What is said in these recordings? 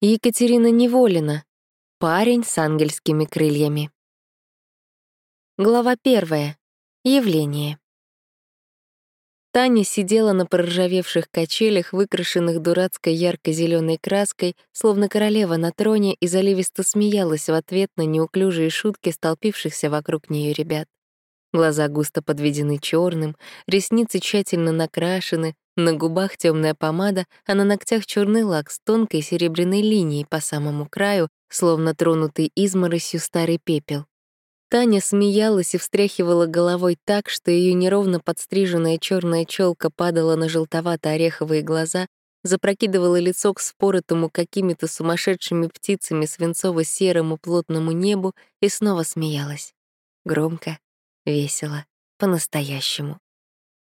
Екатерина Неволина. Парень с ангельскими крыльями. Глава первая. Явление. Таня сидела на проржавевших качелях, выкрашенных дурацкой ярко зеленой краской, словно королева на троне, и заливисто смеялась в ответ на неуклюжие шутки столпившихся вокруг нее ребят. Глаза густо подведены черным, ресницы тщательно накрашены, на губах темная помада, а на ногтях черный лак с тонкой серебряной линией по самому краю, словно тронутый изморосью старый пепел. Таня смеялась и встряхивала головой так, что ее неровно подстриженная черная челка падала на желтовато-ореховые глаза, запрокидывала лицо к споротому какими-то сумасшедшими птицами свинцово-серому плотному небу и снова смеялась. Громко, весело, по-настоящему.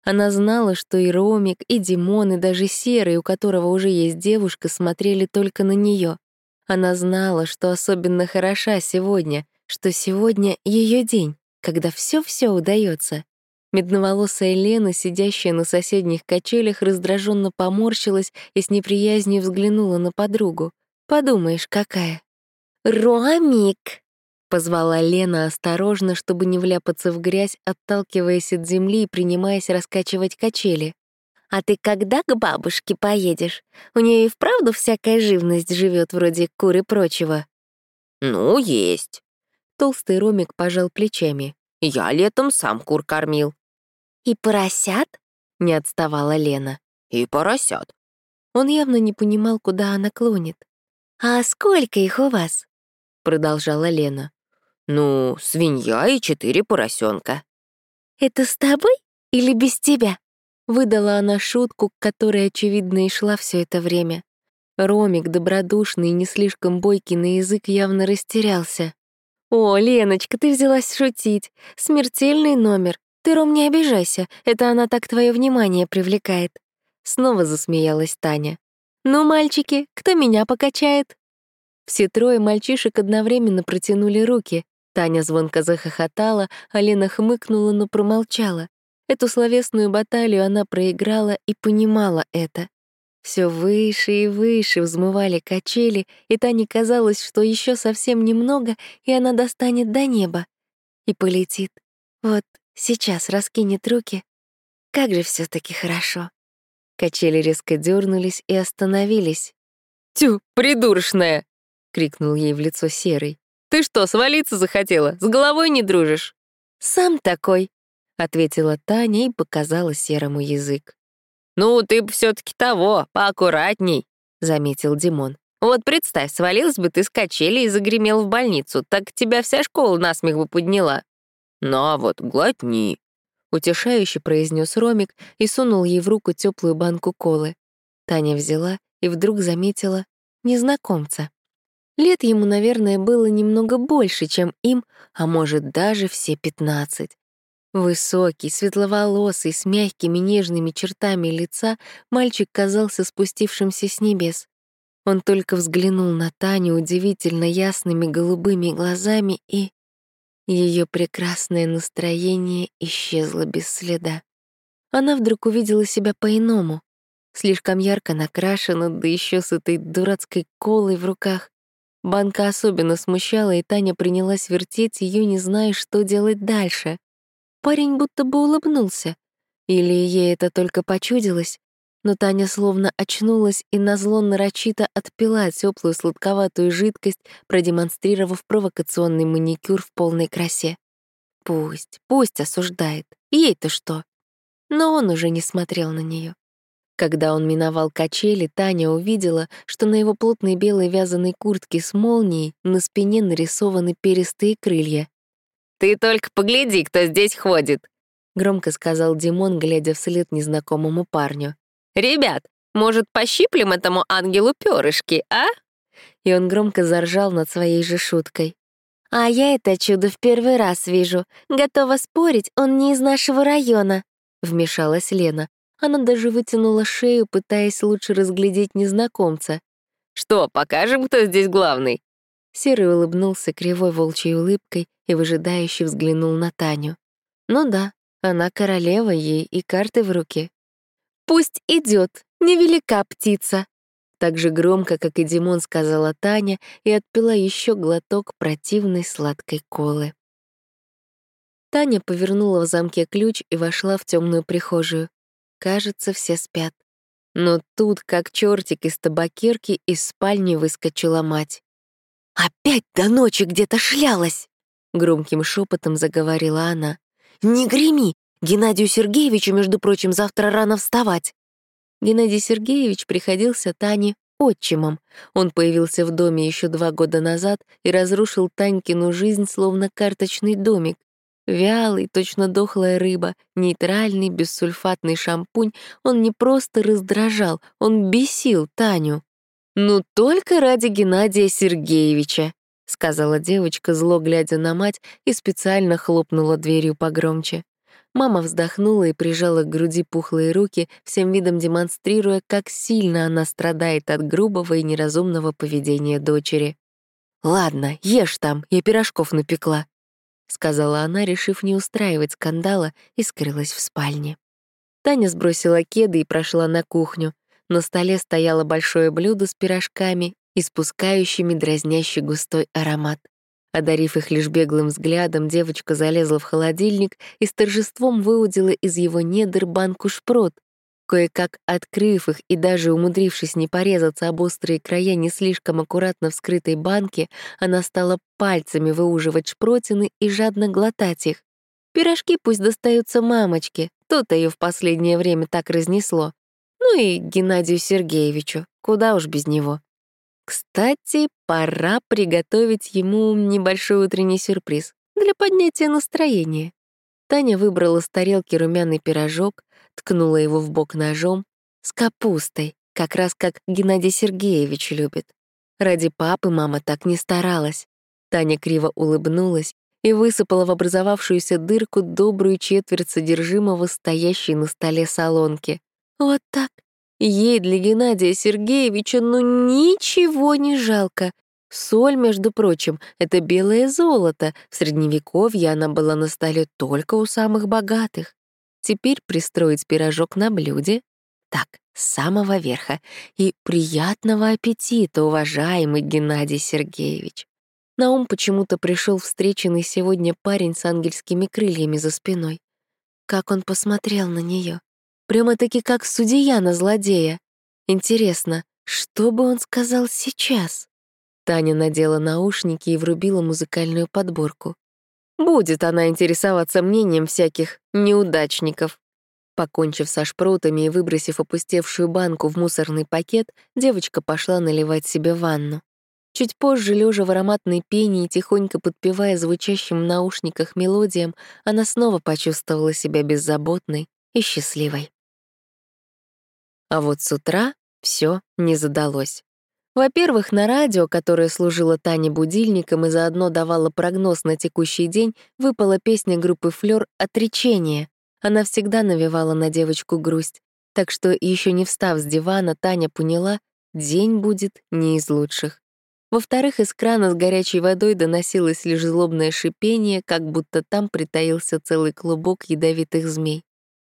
Она знала, что и Ромик, и Димон, и даже Серый, у которого уже есть девушка, смотрели только на нее. Она знала, что особенно хороша сегодня, что сегодня ее день, когда все-все удается. Медноволосая Лена, сидящая на соседних качелях, раздраженно поморщилась и с неприязнью взглянула на подругу. Подумаешь, какая. «Ромик!» — позвала Лена осторожно, чтобы не вляпаться в грязь, отталкиваясь от земли и принимаясь раскачивать качели. «А ты когда к бабушке поедешь? У нее и вправду всякая живность живет вроде кур и прочего». «Ну, есть». Толстый Ромик пожал плечами. «Я летом сам кур кормил». «И поросят?» — не отставала Лена. «И поросят». Он явно не понимал, куда она клонит. «А сколько их у вас?» — продолжала Лена. «Ну, свинья и четыре поросенка. «Это с тобой или без тебя?» Выдала она шутку, к которой, очевидно, и шла все это время. Ромик, добродушный и не слишком бойкий на язык, явно растерялся. «О, Леночка, ты взялась шутить. Смертельный номер. Ты, Ром, не обижайся, это она так твое внимание привлекает». Снова засмеялась Таня. «Ну, мальчики, кто меня покачает?» Все трое мальчишек одновременно протянули руки. Таня звонко захохотала, а Лена хмыкнула, но промолчала. Эту словесную баталию она проиграла и понимала это. Все выше и выше взмывали качели, и Тане казалось, что еще совсем немного, и она достанет до неба. И полетит. Вот сейчас раскинет руки. Как же все таки хорошо. Качели резко дернулись и остановились. «Тю, придурочная!» — крикнул ей в лицо Серый. «Ты что, свалиться захотела? С головой не дружишь?» «Сам такой», — ответила Таня и показала Серому язык. «Ну, ты б все таки того, поаккуратней», — заметил Димон. «Вот представь, свалилась бы ты с качели и загремел в больницу, так тебя вся школа насмех бы подняла». «На вот, глотни», — утешающе произнес Ромик и сунул ей в руку теплую банку колы. Таня взяла и вдруг заметила незнакомца. Лет ему, наверное, было немного больше, чем им, а может, даже все пятнадцать. Высокий, светловолосый, с мягкими нежными чертами лица, мальчик казался спустившимся с небес. Он только взглянул на Таню удивительно ясными голубыми глазами, и ее прекрасное настроение исчезло без следа. Она вдруг увидела себя по-иному, слишком ярко накрашена, да еще с этой дурацкой колой в руках. Банка особенно смущала, и Таня принялась вертеть ее, не зная, что делать дальше. Парень будто бы улыбнулся. Или ей это только почудилось, но Таня словно очнулась и назло нарочито отпила теплую сладковатую жидкость, продемонстрировав провокационный маникюр в полной красе. Пусть, пусть осуждает. Ей-то что? Но он уже не смотрел на нее. Когда он миновал качели, Таня увидела, что на его плотной белой вязаной куртке с молнией на спине нарисованы перистые крылья. «Ты только погляди, кто здесь ходит», — громко сказал Димон, глядя вслед незнакомому парню. «Ребят, может, пощиплем этому ангелу перышки, а?» И он громко заржал над своей же шуткой. «А я это чудо в первый раз вижу. Готова спорить, он не из нашего района», — вмешалась Лена. Она даже вытянула шею, пытаясь лучше разглядеть незнакомца. «Что, покажем, кто здесь главный?» Серый улыбнулся кривой волчьей улыбкой и выжидающе взглянул на Таню. Ну да, она королева ей и карты в руке. «Пусть идет, невелика птица!» Так же громко, как и Димон, сказала Таня и отпила еще глоток противной сладкой колы. Таня повернула в замке ключ и вошла в темную прихожую. Кажется, все спят. Но тут, как чертик из табакерки, из спальни выскочила мать. «Опять до ночи где-то шлялась!» Громким шепотом заговорила она. «Не греми! Геннадию Сергеевичу, между прочим, завтра рано вставать!» Геннадий Сергеевич приходился Тане отчимом. Он появился в доме еще два года назад и разрушил Танькину жизнь, словно карточный домик. Вялый, точно дохлая рыба, нейтральный, бессульфатный шампунь, он не просто раздражал, он бесил Таню. «Ну только ради Геннадия Сергеевича», — сказала девочка, зло глядя на мать, и специально хлопнула дверью погромче. Мама вздохнула и прижала к груди пухлые руки, всем видом демонстрируя, как сильно она страдает от грубого и неразумного поведения дочери. «Ладно, ешь там, я пирожков напекла», — сказала она, решив не устраивать скандала, и скрылась в спальне. Таня сбросила кеды и прошла на кухню. На столе стояло большое блюдо с пирожками, испускающими дразнящий густой аромат. Одарив их лишь беглым взглядом, девочка залезла в холодильник и с торжеством выудила из его недр банку шпрот, Кое-как открыв их и даже умудрившись не порезаться об острые края не слишком аккуратно вскрытой банки, она стала пальцами выуживать шпротины и жадно глотать их. Пирожки пусть достаются мамочке, то-то ее в последнее время так разнесло. Ну и Геннадию Сергеевичу, куда уж без него. Кстати, пора приготовить ему небольшой утренний сюрприз для поднятия настроения. Таня выбрала с тарелки румяный пирожок, ткнула его в бок ножом, с капустой, как раз как Геннадий Сергеевич любит. Ради папы мама так не старалась. Таня криво улыбнулась и высыпала в образовавшуюся дырку добрую четверть содержимого стоящей на столе солонки. Вот так. Ей для Геннадия Сергеевича ну ничего не жалко. Соль, между прочим, — это белое золото. В Средневековье она была на столе только у самых богатых. Теперь пристроить пирожок на блюде. Так, с самого верха. И приятного аппетита, уважаемый Геннадий Сергеевич. На ум почему-то пришел встреченный сегодня парень с ангельскими крыльями за спиной. Как он посмотрел на нее. Прямо-таки как судья на злодея. Интересно, что бы он сказал сейчас? Таня надела наушники и врубила музыкальную подборку. Будет она интересоваться мнением всяких неудачников. Покончив со шпротами и выбросив опустевшую банку в мусорный пакет, девочка пошла наливать себе ванну. Чуть позже, лежа в ароматной пене и тихонько подпевая звучащим в наушниках мелодиям, она снова почувствовала себя беззаботной и счастливой. А вот с утра все не задалось. Во-первых, на радио, которое служило Тане будильником и заодно давало прогноз на текущий день, выпала песня группы «Флёр» «Отречение». Она всегда навевала на девочку грусть. Так что, еще не встав с дивана, Таня поняла, день будет не из лучших. Во-вторых, из крана с горячей водой доносилось лишь злобное шипение, как будто там притаился целый клубок ядовитых змей.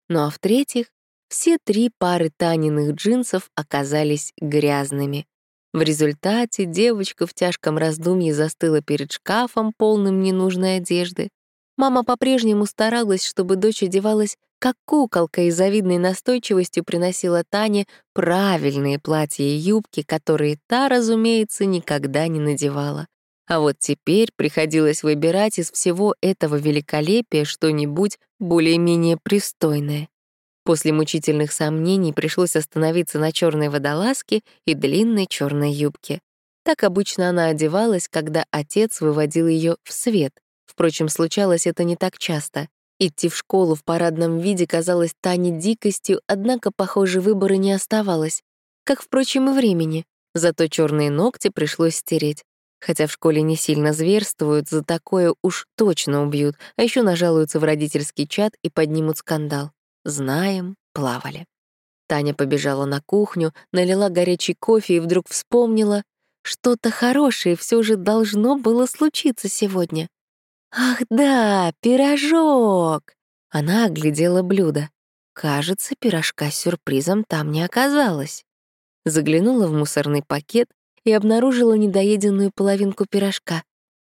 Ну а в-третьих, все три пары Таниных джинсов оказались грязными. В результате девочка в тяжком раздумье застыла перед шкафом, полным ненужной одежды. Мама по-прежнему старалась, чтобы дочь одевалась как куколка и завидной настойчивостью приносила Тане правильные платья и юбки, которые та, разумеется, никогда не надевала. А вот теперь приходилось выбирать из всего этого великолепия что-нибудь более-менее пристойное. После мучительных сомнений пришлось остановиться на черной водолазке и длинной черной юбке. Так обычно она одевалась, когда отец выводил ее в свет. Впрочем, случалось это не так часто. Идти в школу в парадном виде казалось Тане дикостью, однако, похоже, выбора не оставалось. Как, впрочем, и времени. Зато черные ногти пришлось стереть. Хотя в школе не сильно зверствуют, за такое уж точно убьют, а еще нажалуются в родительский чат и поднимут скандал. Знаем, плавали. Таня побежала на кухню, налила горячий кофе и вдруг вспомнила, что-то хорошее все же должно было случиться сегодня. «Ах да, пирожок!» Она оглядела блюдо. Кажется, пирожка с сюрпризом там не оказалось. Заглянула в мусорный пакет и обнаружила недоеденную половинку пирожка.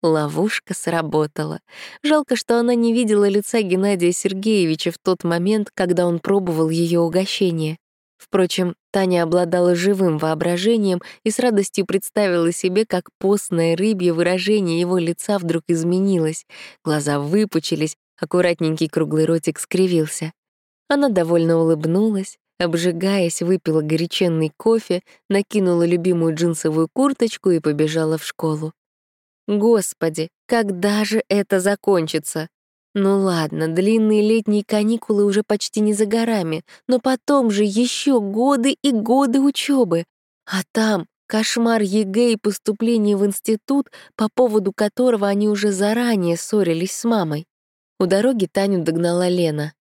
Ловушка сработала. Жалко, что она не видела лица Геннадия Сергеевича в тот момент, когда он пробовал ее угощение. Впрочем, Таня обладала живым воображением и с радостью представила себе, как постное рыбье выражение его лица вдруг изменилось. Глаза выпучились, аккуратненький круглый ротик скривился. Она довольно улыбнулась, обжигаясь, выпила горяченный кофе, накинула любимую джинсовую курточку и побежала в школу. Господи, когда же это закончится? Ну ладно, длинные летние каникулы уже почти не за горами, но потом же еще годы и годы учебы. А там кошмар ЕГЭ и поступление в институт, по поводу которого они уже заранее ссорились с мамой. У дороги Таню догнала Лена.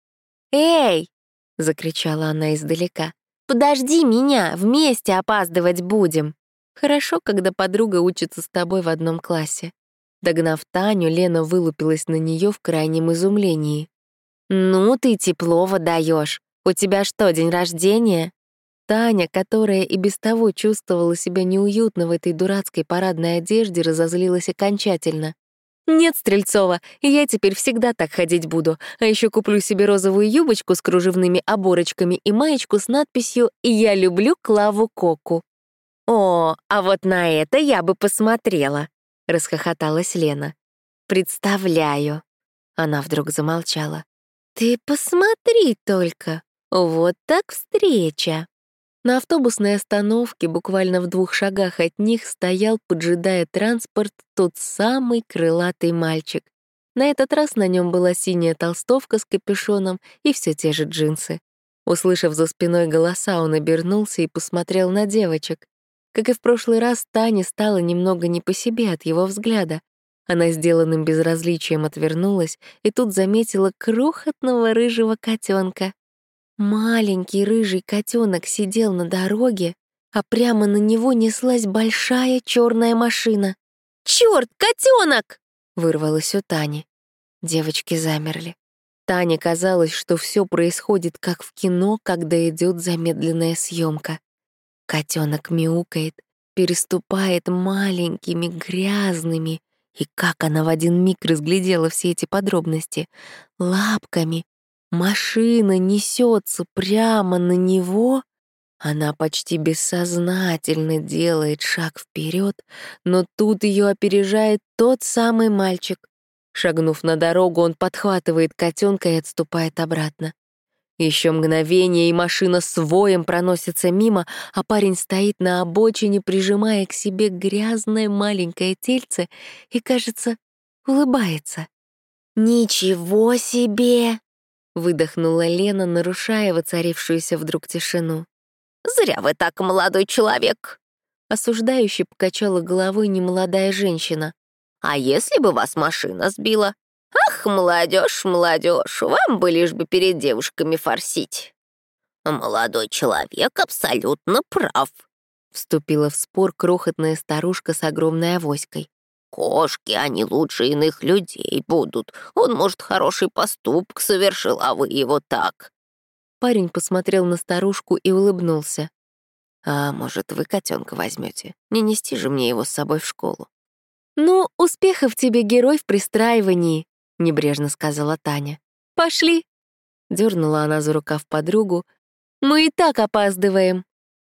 «Эй!» — закричала она издалека. «Подожди меня, вместе опаздывать будем!» Хорошо, когда подруга учится с тобой в одном классе. Догнав Таню, Лена вылупилась на нее в крайнем изумлении. «Ну ты теплого даешь. У тебя что, день рождения?» Таня, которая и без того чувствовала себя неуютно в этой дурацкой парадной одежде, разозлилась окончательно. «Нет, Стрельцова, я теперь всегда так ходить буду, а еще куплю себе розовую юбочку с кружевными оборочками и маечку с надписью «Я люблю Клаву Коку». «О, а вот на это я бы посмотрела», — расхохоталась Лена. «Представляю». Она вдруг замолчала. «Ты посмотри только, вот так встреча». На автобусной остановке, буквально в двух шагах от них, стоял, поджидая транспорт, тот самый крылатый мальчик. На этот раз на нем была синяя толстовка с капюшоном и все те же джинсы. Услышав за спиной голоса, он обернулся и посмотрел на девочек. Как и в прошлый раз, Таня стала немного не по себе от его взгляда. Она сделанным безразличием отвернулась и тут заметила крохотного рыжего котенка. Маленький рыжий котенок сидел на дороге, а прямо на него неслась большая черная машина. «Черт, котенок!» — вырвалось у Тани. Девочки замерли. Тане казалось, что все происходит как в кино, когда идет замедленная съемка. Котенок мяукает, переступает маленькими, грязными, и как она в один миг разглядела все эти подробности, лапками. Машина несется прямо на него. Она почти бессознательно делает шаг вперед, но тут ее опережает тот самый мальчик. Шагнув на дорогу, он подхватывает котенка и отступает обратно. Еще мгновение, и машина с воем проносится мимо, а парень стоит на обочине, прижимая к себе грязное маленькое тельце и, кажется, улыбается. «Ничего себе!» — выдохнула Лена, нарушая воцарившуюся вдруг тишину. «Зря вы так, молодой человек!» Осуждающе покачала головой немолодая женщина. «А если бы вас машина сбила? Ах, молодежь, молодежь, вам бы лишь бы перед девушками форсить. Молодой человек абсолютно прав, вступила в спор крохотная старушка с огромной авоськой. Кошки, они лучше иных людей будут. Он, может, хороший поступок совершил, а вы его так. Парень посмотрел на старушку и улыбнулся. «А может, вы котенка возьмете? Не нести же мне его с собой в школу». «Ну, успехов тебе, герой, в пристраивании», — небрежно сказала Таня. «Пошли!» — дернула она за рукав подругу. «Мы и так опаздываем!»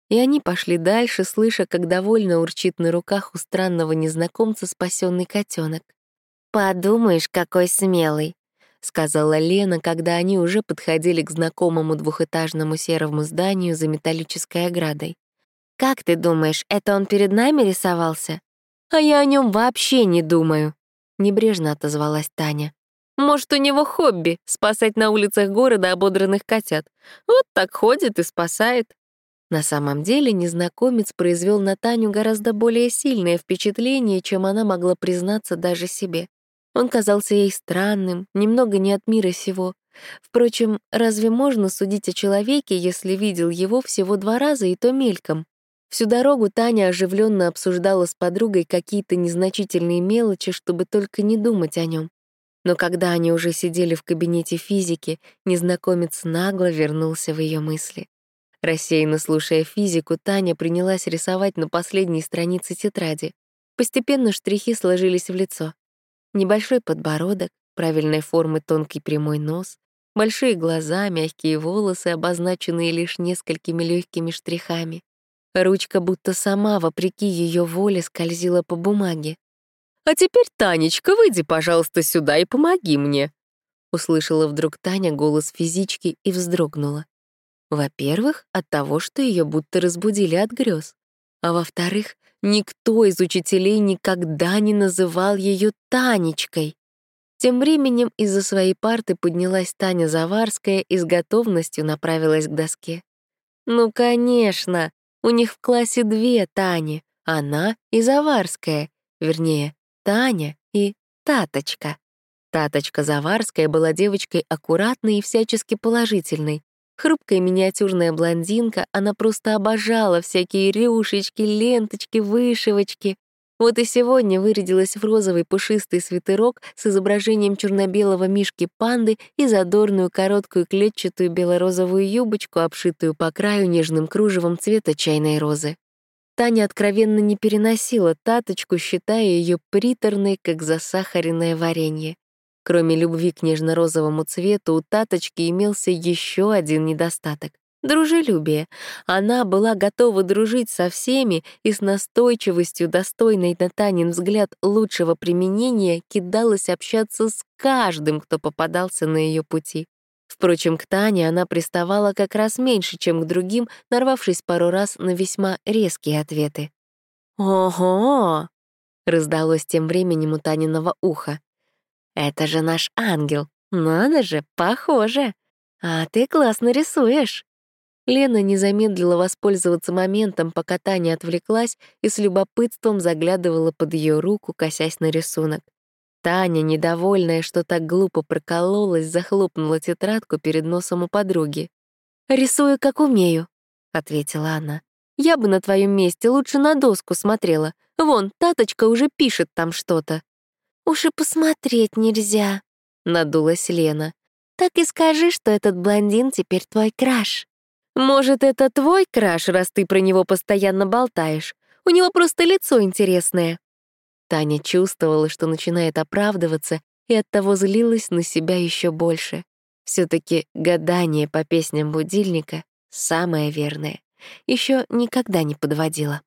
И они пошли дальше, слыша, как довольно урчит на руках у странного незнакомца спасенный котенок. «Подумаешь, какой смелый!» — сказала Лена, когда они уже подходили к знакомому двухэтажному серому зданию за металлической оградой. «Как ты думаешь, это он перед нами рисовался?» «А я о нем вообще не думаю», — небрежно отозвалась Таня. «Может, у него хобби — спасать на улицах города ободранных котят. Вот так ходит и спасает». На самом деле незнакомец произвел на Таню гораздо более сильное впечатление, чем она могла признаться даже себе. Он казался ей странным, немного не от мира сего. Впрочем, разве можно судить о человеке, если видел его всего два раза и то мельком? Всю дорогу Таня оживленно обсуждала с подругой какие-то незначительные мелочи, чтобы только не думать о нем. Но когда они уже сидели в кабинете физики, незнакомец нагло вернулся в ее мысли. Рассеянно слушая физику, Таня принялась рисовать на последней странице тетради. Постепенно штрихи сложились в лицо. Небольшой подбородок, правильной формы тонкий прямой нос, большие глаза, мягкие волосы, обозначенные лишь несколькими легкими штрихами. Ручка будто сама, вопреки ее воле, скользила по бумаге. «А теперь, Танечка, выйди, пожалуйста, сюда и помоги мне», услышала вдруг Таня голос физички и вздрогнула. Во-первых, от того, что ее будто разбудили от грез. А во-вторых, никто из учителей никогда не называл ее Танечкой. Тем временем из-за своей парты поднялась Таня Заварская и с готовностью направилась к доске. Ну, конечно, у них в классе две Тани, она и Заварская, вернее, Таня и Таточка. Таточка Заварская была девочкой аккуратной и всячески положительной. Хрупкая миниатюрная блондинка, она просто обожала всякие рюшечки, ленточки, вышивочки. Вот и сегодня вырядилась в розовый пушистый свитерок с изображением черно-белого мишки-панды и задорную короткую клетчатую бело-розовую юбочку, обшитую по краю нежным кружевом цвета чайной розы. Таня откровенно не переносила таточку, считая ее приторной, как засахаренное варенье. Кроме любви к нежно-розовому цвету, у Таточки имелся еще один недостаток дружелюбие. Она была готова дружить со всеми и с настойчивостью, достойной на Танин взгляд лучшего применения, кидалась общаться с каждым, кто попадался на ее пути. Впрочем, к Тане она приставала как раз меньше, чем к другим, нарвавшись пару раз на весьма резкие ответы. «Ого!» — раздалось тем временем у Таниного уха. «Это же наш ангел! Надо же, похоже! А ты классно рисуешь!» Лена не замедлила воспользоваться моментом, пока Таня отвлеклась и с любопытством заглядывала под ее руку, косясь на рисунок. Таня, недовольная, что так глупо прокололась, захлопнула тетрадку перед носом у подруги. «Рисую, как умею», — ответила она. «Я бы на твоем месте лучше на доску смотрела. Вон, Таточка уже пишет там что-то». «Уж и посмотреть нельзя», — надулась Лена. «Так и скажи, что этот блондин теперь твой краш». Может, это твой краш, раз ты про него постоянно болтаешь? У него просто лицо интересное». Таня чувствовала, что начинает оправдываться, и оттого злилась на себя еще больше. все таки гадание по песням будильника — самое верное. Еще никогда не подводила.